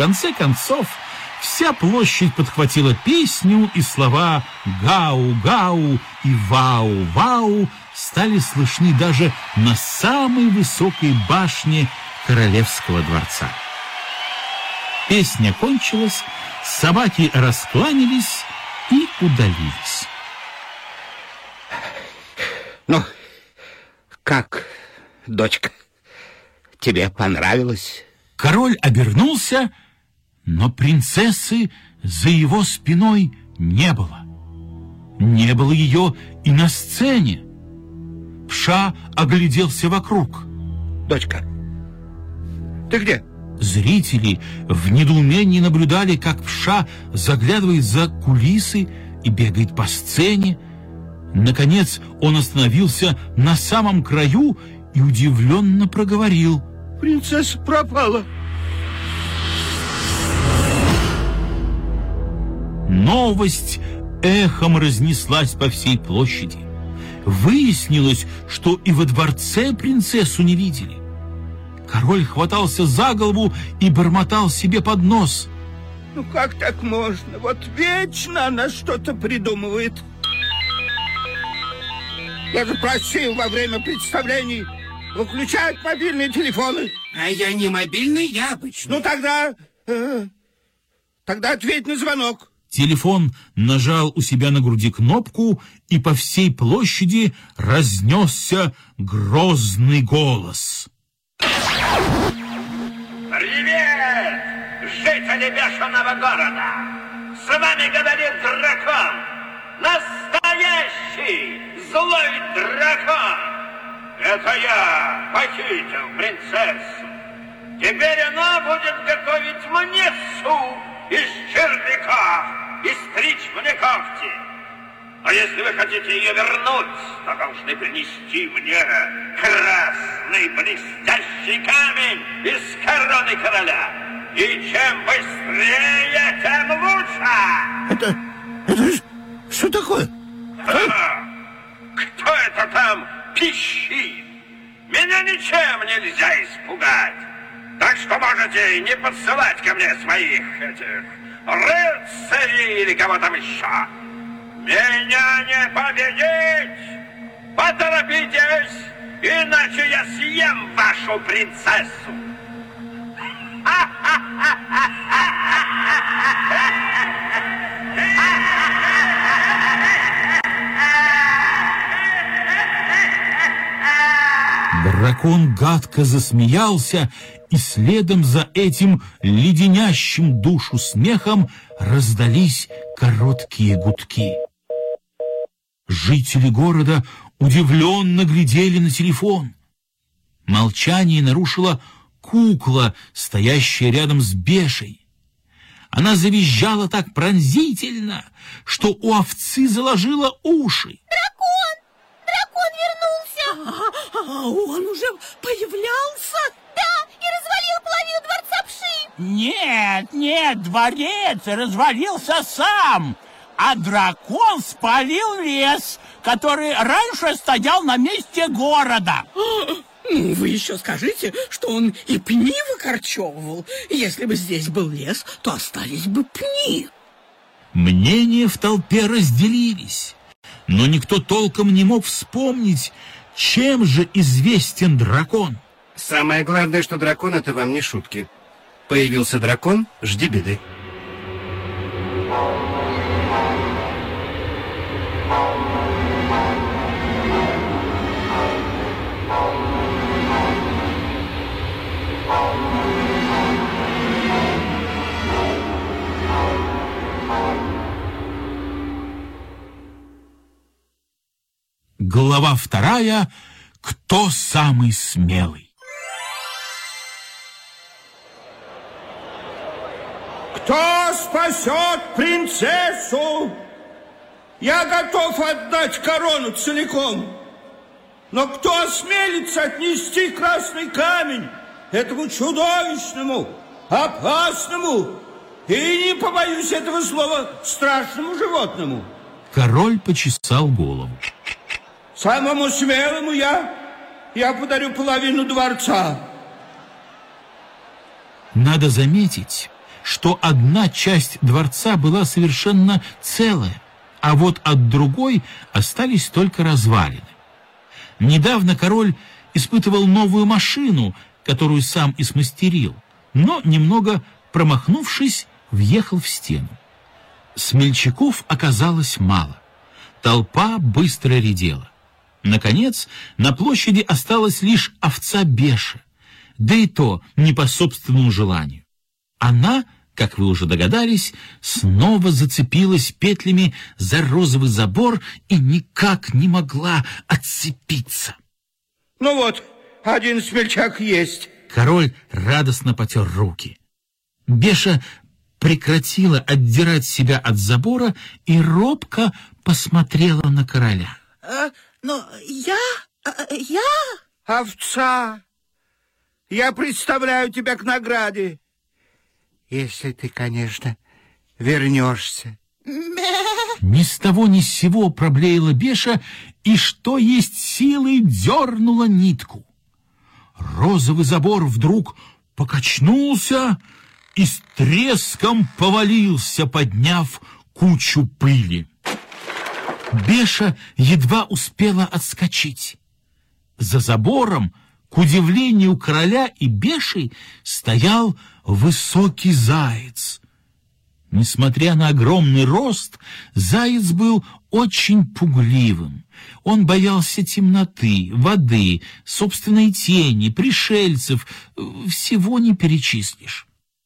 конце концов, вся площадь подхватила песню, и слова «гау-гау» и «вау-вау» стали слышны даже на самой высокой башне Королевского дворца. Песня кончилась, собаки раскланялись и удалились. Ну, как, дочка, тебе понравилось? Король обернулся, но принцессы за его спиной не было. Не было ее и на сцене. Пша огляделся вокруг. Дочка, ты где? Зрители в недоумении наблюдали, как Пша заглядывает за кулисы и бегает по сцене. Наконец он остановился на самом краю и удивленно проговорил. Принцесса пропала. Новость эхом разнеслась по всей площади. Выяснилось, что и во дворце принцессу не видели. Король хватался за голову и бормотал себе под нос. Ну как так можно? Вот вечно она что-то придумывает. Я же просил во время представлений выключать мобильные телефоны. А я не мобильный, я обычный. Ну тогда... Э, тогда ответь на звонок. Телефон нажал у себя на груди кнопку, и по всей площади разнесся грозный голос. Привет, жители бешеного города! С вами говорит дракон! Настоящий злой дракон! Это я похитил принцессу. Теперь она будет готовить мне суп из червяков и стричь мне когти. А если вы хотите ее вернуть, то должны принести мне красный блестящий камень из короны короля. И чем быстрее, тем лучше. Это... это что такое? Кто? Кто это там пищит? Меня ничем нельзя испугать. Так что можете не подсылать ко мне своих этих рыцарей или кого там еще. Меня не победить! Поторопитесь, иначе я съем вашу принцессу! Дракон гадко засмеялся, и следом за этим леденящим душу смехом раздались короткие гудки. Жители города удивленно глядели на телефон. Молчание нарушила кукла, стоящая рядом с Бешей. Она завизжала так пронзительно, что у овцы заложила уши. Дракон! А, а он уже появлялся? Да, и развалил половину дворца Пши! Нет, нет, дворец развалился сам, а дракон спалил лес, который раньше стоял на месте города. Ну, вы еще скажите, что он и пни выкорчевывал. Если бы здесь был лес, то остались бы пни. Мнения в толпе разделились, но никто толком не мог вспомнить, чем же известен дракон. Самое главное, что дракон — это вам не шутки. Появился дракон — жди беды. Глава вторая. Кто самый смелый? Кто спасет принцессу? Я готов отдать корону целиком. Но кто осмелится отнести красный камень этому чудовищному, опасному и, не побоюсь этого слова, страшному животному? Король почесал голову. Самому смелому я, я подарю половину дворца. Надо заметить, что одна часть дворца была совершенно целая, а вот от другой остались только развалины. Недавно король испытывал новую машину, которую сам и смастерил, но, немного промахнувшись, въехал в стену. Смельчаков оказалось мало. Толпа быстро редела. Наконец, на площади осталась лишь овца Беша, да и то не по собственному желанию. Она, как вы уже догадались, снова зацепилась петлями за розовый забор и никак не могла отцепиться. Ну вот, один смельчак есть. Король радостно потер руки. Беша прекратила отдирать себя от забора и робко посмотрела на короля. А, но я... а, я... Овца, я представляю тебя к награде. Если ты, конечно, вернешься. Ни с того ни с сего проблеяла Беша и, что есть силы, дернула нитку. Розовый забор вдруг покачнулся и с треском повалился, подняв кучу пыли. Беша едва успела отскочить. За забором, к удивлению короля и Беши, стоял высокий заяц. Несмотря на огромный рост, заяц был очень пугливым. Он боялся темноты, воды, собственной тени, пришельцев, всего не перечислишь.